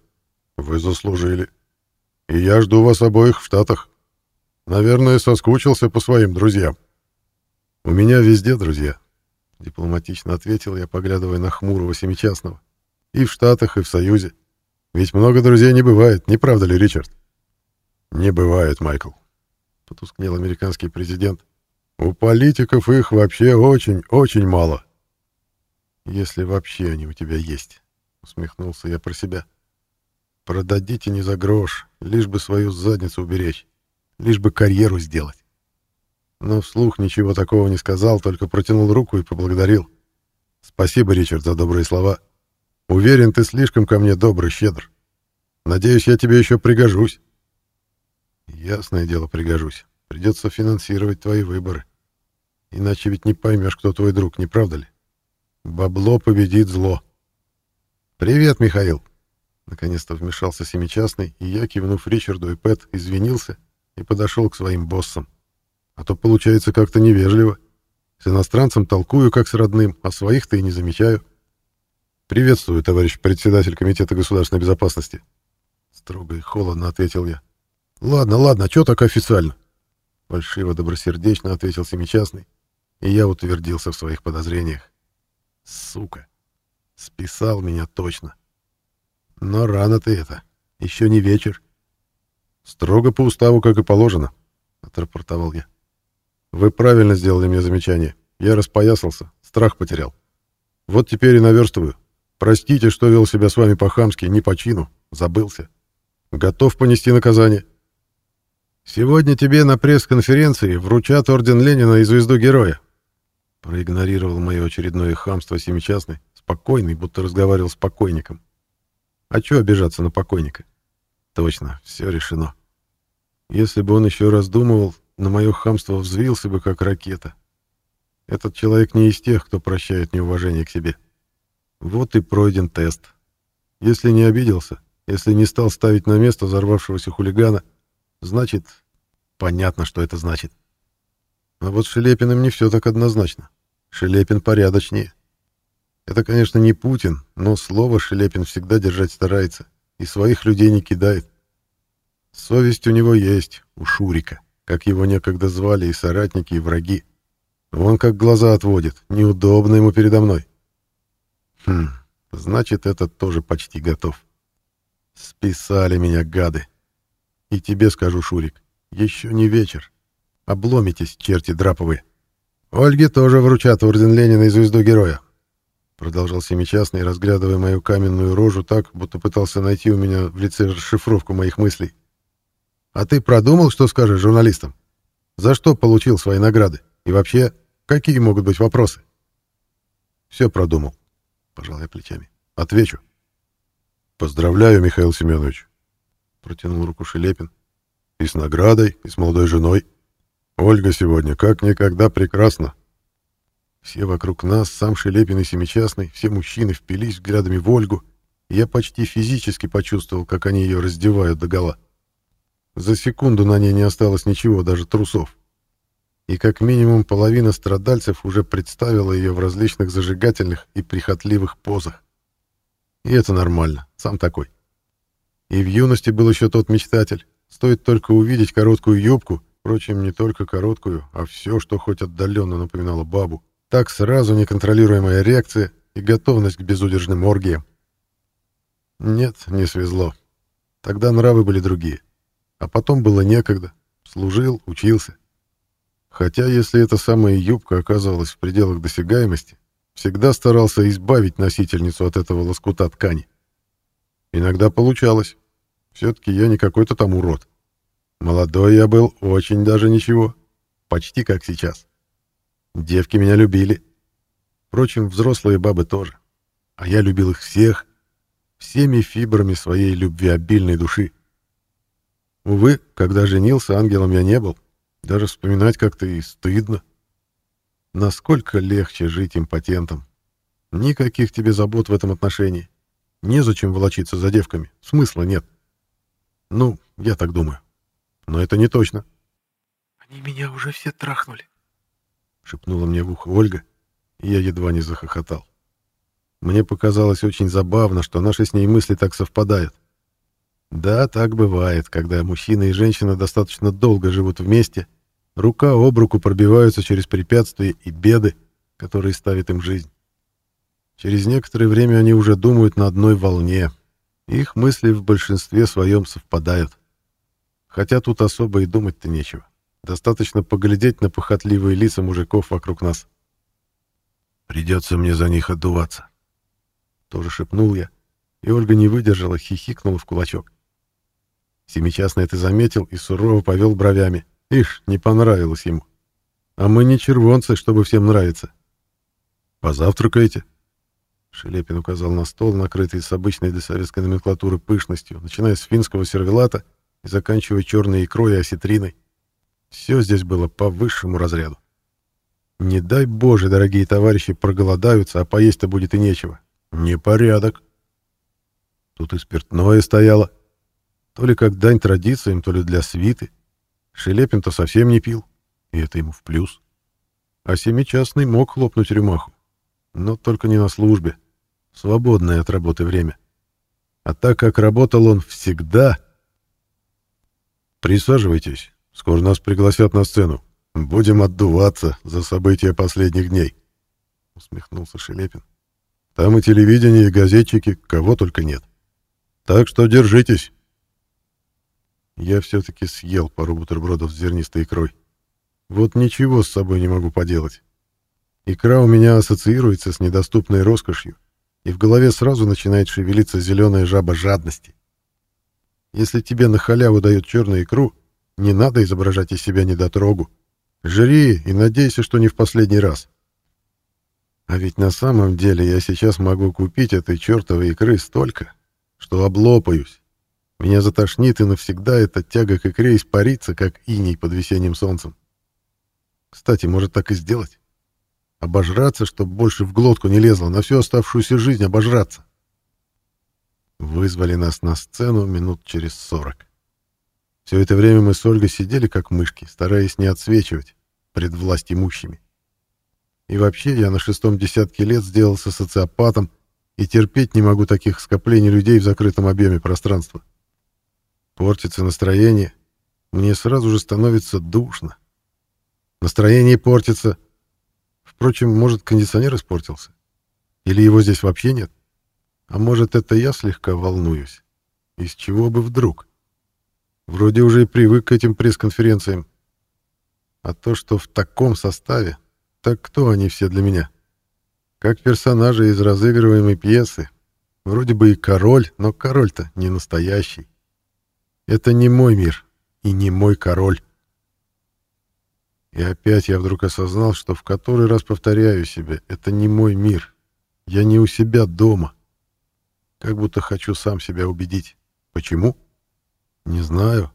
Вы заслужили». И я жду вас обоих в Штатах. Наверное, соскучился по своим друзьям. У меня везде друзья, дипломатично ответил я, поглядывая на хмурого семичастного. И в Штатах, и в Союзе. Ведь много друзей не бывает, не правда ли, Ричард? Не бывает, Майкл, потускнел американский президент. У политиков их вообще очень-очень мало. Если вообще они у тебя есть, усмехнулся я про себя. Продадите не за грош, лишь бы свою задницу уберечь, лишь бы карьеру сделать. Но вслух ничего такого не сказал, только протянул руку и поблагодарил. Спасибо, Ричард, за добрые слова. Уверен, ты слишком ко мне добрый, щедр. Надеюсь, я тебе еще пригожусь. Ясное дело, пригожусь. Придется финансировать твои выборы. Иначе ведь не поймешь, кто твой друг, не правда ли? Бабло победит зло. Привет, Михаил. Наконец-то вмешался семичастный, и я, кивнув Ричарду и Пэт, извинился и подошел к своим боссам. А то получается как-то невежливо. С иностранцем толкую, как с родным, а своих-то и не замечаю. «Приветствую, товарищ председатель Комитета государственной безопасности». Строго и холодно ответил я. «Ладно, ладно, чё так официально?» Фальшиво добросердечно ответил Семичастный, и я утвердился в своих подозрениях. «Сука! Списал меня точно!» Но рано ты это. Еще не вечер. Строго по уставу, как и положено, — отрапортовал я. Вы правильно сделали мне замечание. Я распоясался, страх потерял. Вот теперь и наверстываю. Простите, что вел себя с вами по-хамски, не по чину, забылся. Готов понести наказание. Сегодня тебе на пресс-конференции вручат орден Ленина и звезду Героя. Проигнорировал мое очередное хамство семичастный, спокойный, будто разговаривал с покойником. А чё обижаться на покойника? Точно, все решено. Если бы он еще раздумывал, на мое хамство взвился бы, как ракета. Этот человек не из тех, кто прощает неуважение к себе. Вот и пройден тест. Если не обиделся, если не стал ставить на место взорвавшегося хулигана, значит, понятно, что это значит. А вот с Шелепиным не все так однозначно. Шелепин порядочнее. Это, конечно, не Путин, но слово Шелепин всегда держать старается и своих людей не кидает. Совесть у него есть, у Шурика, как его некогда звали и соратники, и враги. Он как глаза отводит, неудобно ему передо мной. Хм, значит, этот тоже почти готов. Списали меня, гады. И тебе скажу, Шурик, еще не вечер. Обломитесь, черти драповые. Ольге тоже вручат орден Ленина и звезду героя. Продолжал семичастный, разглядывая мою каменную рожу так, будто пытался найти у меня в лице расшифровку моих мыслей. А ты продумал, что скажешь журналистам? За что получил свои награды? И вообще, какие могут быть вопросы? Все продумал. Пожал я плечами. Отвечу. «Поздравляю, Михаил Семенович!» Протянул руку Шелепин. «И с наградой, и с молодой женой. Ольга сегодня как никогда прекрасна!» Все вокруг нас, сам Шелепин и Семичастный, все мужчины впились взглядами в Ольгу, я почти физически почувствовал, как они ее раздевают догола. За секунду на ней не осталось ничего, даже трусов. И как минимум половина страдальцев уже представила ее в различных зажигательных и прихотливых позах. И это нормально, сам такой. И в юности был еще тот мечтатель. Стоит только увидеть короткую юбку, впрочем, не только короткую, а все, что хоть отдаленно напоминало бабу. Так сразу неконтролируемая реакция и готовность к безудержным оргиям. Нет, не свезло. Тогда нравы были другие. А потом было некогда. Служил, учился. Хотя, если эта самая юбка оказалась в пределах досягаемости, Всегда старался избавить носительницу от этого лоскута ткани. Иногда получалось. Все-таки я не какой-то там урод. Молодой я был, очень даже ничего. Почти как сейчас. Девки меня любили. Впрочем, взрослые бабы тоже. А я любил их всех, всеми фибрами своей любвеобильной души. Увы, когда женился, ангелом я не был. Даже вспоминать как-то и стыдно. Насколько легче жить импотентом. Никаких тебе забот в этом отношении. Незачем волочиться за девками. Смысла нет. Ну, я так думаю. Но это не точно. «Они меня уже все трахнули», — шепнула мне в ухо Ольга, и я едва не захохотал. Мне показалось очень забавно, что наши с ней мысли так совпадают. Да, так бывает, когда мужчина и женщина достаточно долго живут вместе — Рука об руку пробиваются через препятствия и беды, которые ставит им жизнь. Через некоторое время они уже думают на одной волне. Их мысли в большинстве своем совпадают. Хотя тут особо и думать-то нечего. Достаточно поглядеть на похотливые лица мужиков вокруг нас. «Придется мне за них отдуваться», — тоже шепнул я, и Ольга не выдержала, хихикнула в кулачок. Семичастный это заметил и сурово повел бровями. Ишь, не понравилось ему. А мы не червонцы, чтобы всем нравиться. Позавтракайте. Шелепин указал на стол, накрытый с обычной для советской номенклатуры пышностью, начиная с финского сервелата и заканчивая черной икрой и осетриной. Все здесь было по высшему разряду. Не дай боже, дорогие товарищи, проголодаются, а поесть-то будет и нечего. Непорядок. Тут и спиртное стояло. То ли как дань традициям, то ли для свиты. Шелепин-то совсем не пил, и это ему в плюс. А семичастный мог хлопнуть рюмаху, но только не на службе, свободное от работы время. А так как работал он всегда... «Присаживайтесь, скоро нас пригласят на сцену. Будем отдуваться за события последних дней», — усмехнулся Шелепин. «Там и телевидение, и газетчики, кого только нет. Так что держитесь». Я все-таки съел пару бутербродов с зернистой икрой. Вот ничего с собой не могу поделать. Икра у меня ассоциируется с недоступной роскошью, и в голове сразу начинает шевелиться зеленая жаба жадности. Если тебе на халяву дают черную икру, не надо изображать из себя недотрогу. Жри и надейся, что не в последний раз. А ведь на самом деле я сейчас могу купить этой чертовой икры столько, что облопаюсь. Меня затошнит, и навсегда эта тяга к икре испарится, как иней под весенним солнцем. Кстати, может так и сделать? Обожраться, чтобы больше в глотку не лезло, на всю оставшуюся жизнь обожраться. Вызвали нас на сцену минут через сорок. Все это время мы с Ольгой сидели как мышки, стараясь не отсвечивать пред власть имущими. И вообще я на шестом десятке лет сделался социопатом и терпеть не могу таких скоплений людей в закрытом объеме пространства. Портится настроение, мне сразу же становится душно. Настроение портится. Впрочем, может, кондиционер испортился? Или его здесь вообще нет? А может, это я слегка волнуюсь? Из чего бы вдруг? Вроде уже и привык к этим пресс-конференциям. А то, что в таком составе, так кто они все для меня? Как персонажи из разыгрываемой пьесы. Вроде бы и король, но король-то не настоящий. Это не мой мир и не мой король. И опять я вдруг осознал, что в который раз повторяю себе, это не мой мир. Я не у себя дома. Как будто хочу сам себя убедить. Почему? Не знаю.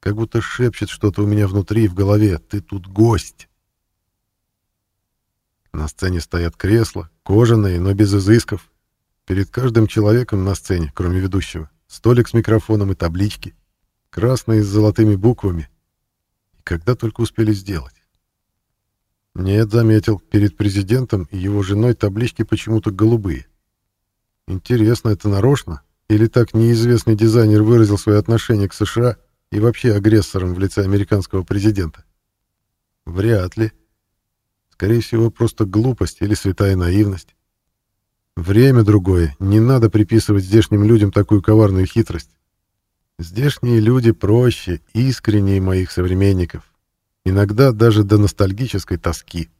Как будто шепчет что-то у меня внутри в голове. Ты тут гость. На сцене стоят кресла, кожаные, но без изысков. Перед каждым человеком на сцене, кроме ведущего, столик с микрофоном и таблички, красные с золотыми буквами. И когда только успели сделать. Нет, заметил, перед президентом и его женой таблички почему-то голубые. Интересно, это нарочно? Или так неизвестный дизайнер выразил свое отношение к США и вообще агрессорам в лице американского президента? Вряд ли. Скорее всего, просто глупость или святая наивность. Время другое, не надо приписывать здешним людям такую коварную хитрость. Здешние люди проще, искреннее моих современников. Иногда даже до ностальгической тоски.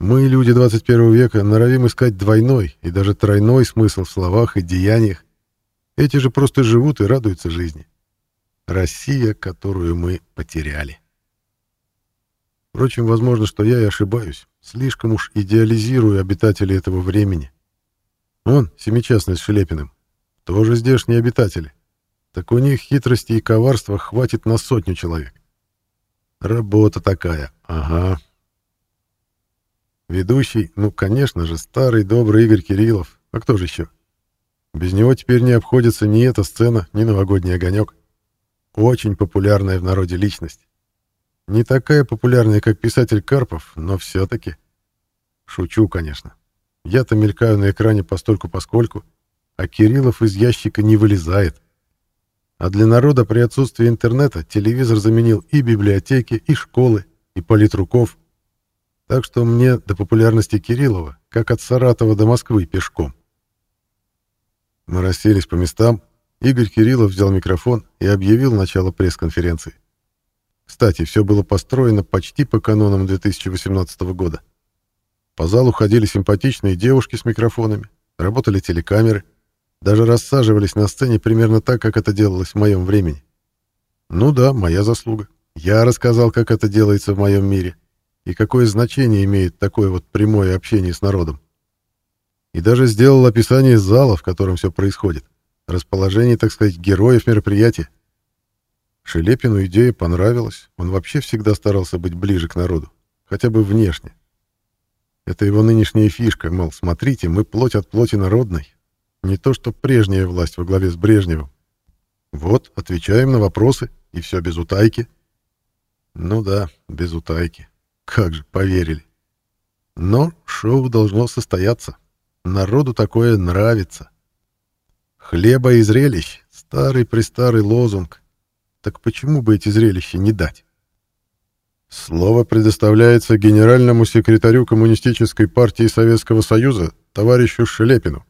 Мы, люди 21 века, норовим искать двойной и даже тройной смысл в словах и деяниях. Эти же просто живут и радуются жизни. Россия, которую мы потеряли. Впрочем, возможно, что я и ошибаюсь. Слишком уж идеализирую обитателей этого времени. Он, семичастный с Шелепиным, тоже здешние обитатели. Так у них хитрости и коварства хватит на сотню человек. Работа такая, ага. Ведущий, ну, конечно же, старый добрый Игорь Кириллов. А кто же еще? Без него теперь не обходится ни эта сцена, ни новогодний огонек. Очень популярная в народе личность. Не такая популярная, как писатель Карпов, но все-таки. Шучу, конечно. Я-то мелькаю на экране постольку-поскольку, а Кириллов из ящика не вылезает. А для народа при отсутствии интернета телевизор заменил и библиотеки, и школы, и политруков, так что мне до популярности Кириллова, как от Саратова до Москвы пешком. Мы расселись по местам. Игорь Кириллов взял микрофон и объявил начало пресс-конференции. Кстати, все было построено почти по канонам 2018 года. По залу ходили симпатичные девушки с микрофонами, работали телекамеры, даже рассаживались на сцене примерно так, как это делалось в моем времени. Ну да, моя заслуга. Я рассказал, как это делается в моем мире и какое значение имеет такое вот прямое общение с народом. И даже сделал описание зала, в котором все происходит, расположение, так сказать, героев мероприятия. Шелепину идея понравилась, он вообще всегда старался быть ближе к народу, хотя бы внешне. Это его нынешняя фишка, мол, смотрите, мы плоть от плоти народной, не то что прежняя власть во главе с Брежневым. Вот, отвечаем на вопросы, и все без утайки. Ну да, без утайки. Как же, поверили. Но шоу должно состояться. Народу такое нравится. Хлеба и зрелищ — старый-престарый лозунг. Так почему бы эти зрелища не дать? Слово предоставляется генеральному секретарю Коммунистической партии Советского Союза, товарищу Шелепину.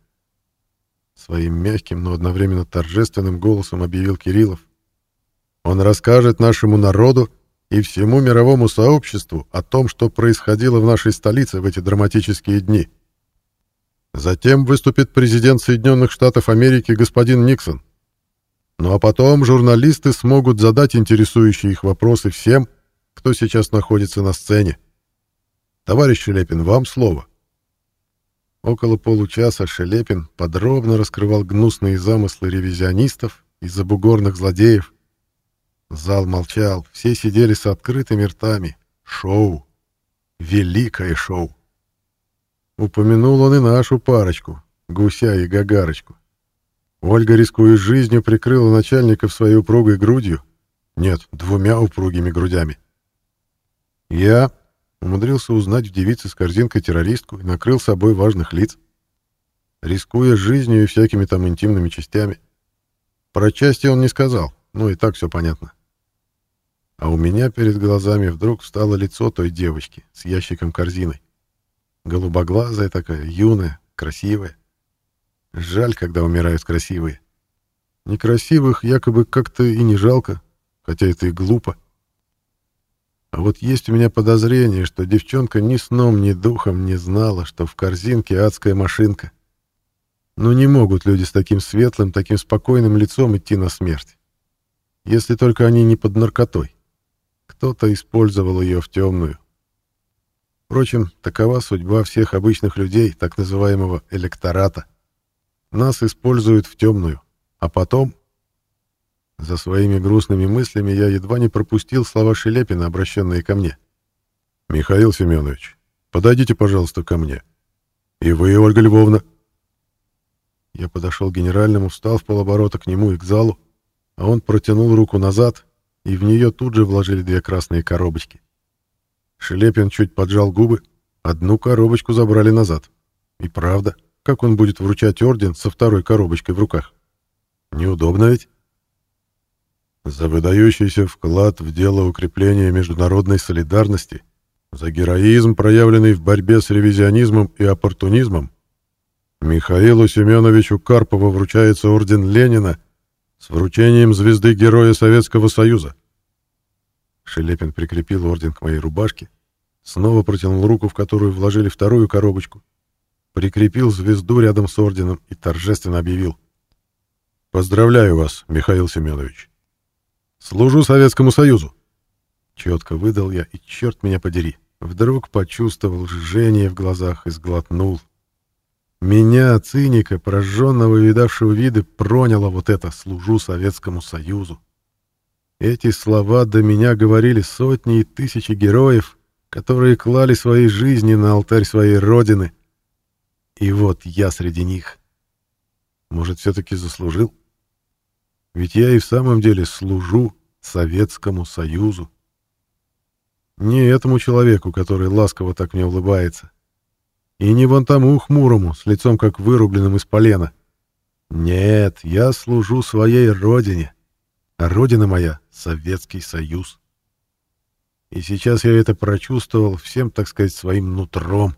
Своим мягким, но одновременно торжественным голосом объявил Кириллов. Он расскажет нашему народу и всему мировому сообществу о том, что происходило в нашей столице в эти драматические дни. Затем выступит президент Соединенных Штатов Америки господин Никсон. Ну а потом журналисты смогут задать интересующие их вопросы всем, кто сейчас находится на сцене. Товарищ Шелепин, вам слово. Около получаса Шелепин подробно раскрывал гнусные замыслы ревизионистов и забугорных злодеев. Зал молчал, все сидели с открытыми ртами. Шоу. Великое шоу. Упомянул он и нашу парочку, Гуся и Гагарочку. Ольга, рискуя жизнью, прикрыла начальника своей упругой грудью. Нет, двумя упругими грудями. Я умудрился узнать в девице с корзинкой террористку и накрыл собой важных лиц, рискуя жизнью и всякими там интимными частями. Про части он не сказал, ну и так все понятно. А у меня перед глазами вдруг встало лицо той девочки с ящиком корзиной. Голубоглазая такая, юная, красивая. Жаль, когда умирают красивые. Некрасивых якобы как-то и не жалко, хотя это и глупо. А вот есть у меня подозрение, что девчонка ни сном, ни духом не знала, что в корзинке адская машинка. Но не могут люди с таким светлым, таким спокойным лицом идти на смерть. Если только они не под наркотой. Кто-то использовал ее в темную. Впрочем, такова судьба всех обычных людей, так называемого электората. Нас используют в темную, а потом... За своими грустными мыслями я едва не пропустил слова Шелепина, обращенные ко мне. «Михаил Семенович, подойдите, пожалуйста, ко мне. И вы, Ольга Львовна». Я подошел к генеральному, встал в полоборота к нему и к залу, а он протянул руку назад, и в нее тут же вложили две красные коробочки. Шелепин чуть поджал губы, одну коробочку забрали назад. И правда, как он будет вручать орден со второй коробочкой в руках? Неудобно ведь? За выдающийся вклад в дело укрепления международной солидарности, за героизм, проявленный в борьбе с ревизионизмом и оппортунизмом, Михаилу Семеновичу Карпову вручается орден Ленина с вручением звезды Героя Советского Союза. Шелепин прикрепил орден к моей рубашке, снова протянул руку, в которую вложили вторую коробочку, прикрепил звезду рядом с орденом и торжественно объявил. «Поздравляю вас, Михаил Семенович. Служу Советскому Союзу!» Четко выдал я, и черт меня подери, вдруг почувствовал жжение в глазах и сглотнул. Меня, циника, пораженного и видавшего виды, проняло вот это «служу Советскому Союзу». Эти слова до меня говорили сотни и тысячи героев, которые клали свои жизни на алтарь своей родины. И вот я среди них. Может, все-таки заслужил? Ведь я и в самом деле служу Советскому Союзу. Не этому человеку, который ласково так мне улыбается. И не вон тому хмурому, с лицом как вырубленным из полена. Нет, я служу своей родине. А родина моя — Советский Союз. И сейчас я это прочувствовал всем, так сказать, своим нутром.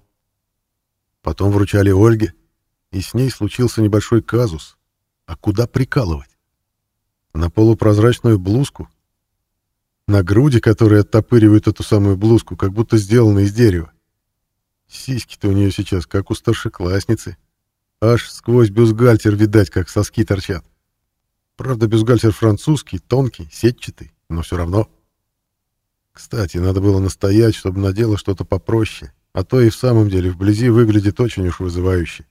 Потом вручали Ольге, и с ней случился небольшой казус. А куда прикалывать? На полупрозрачную блузку? На груди, которые оттопыривают эту самую блузку, как будто сделаны из дерева. Сиськи-то у нее сейчас, как у старшеклассницы. Аж сквозь бюстгальтер видать, как соски торчат. Правда, бюстгальтер французский, тонкий, сетчатый, но все равно. Кстати, надо было настоять, чтобы надела что-то попроще, а то и в самом деле вблизи выглядит очень уж вызывающе.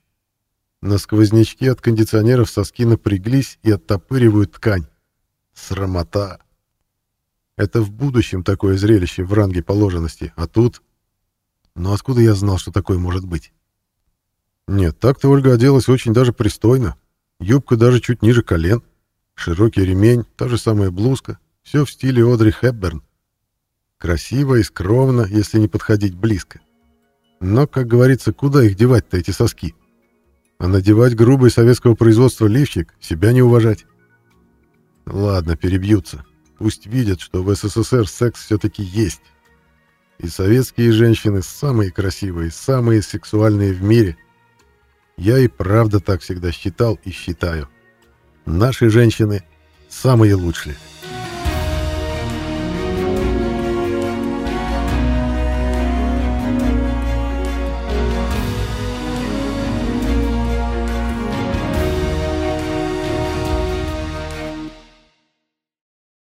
На сквознячки от кондиционеров соски напряглись и оттопыривают ткань. Срамота. Это в будущем такое зрелище в ранге положенности, а тут... Но откуда я знал, что такое может быть? Нет, так-то Ольга оделась очень даже пристойно. Юбка даже чуть ниже колен. Широкий ремень, та же самая блузка. Все в стиле Одри Хепберн. Красиво и скромно, если не подходить близко. Но, как говорится, куда их девать-то, эти соски? А надевать грубый советского производства лифчик — себя не уважать. Ладно, перебьются. Пусть видят, что в СССР секс все-таки есть. И советские женщины самые красивые, самые сексуальные в мире. Я и правда так всегда считал и считаю. Наши женщины самые лучшие.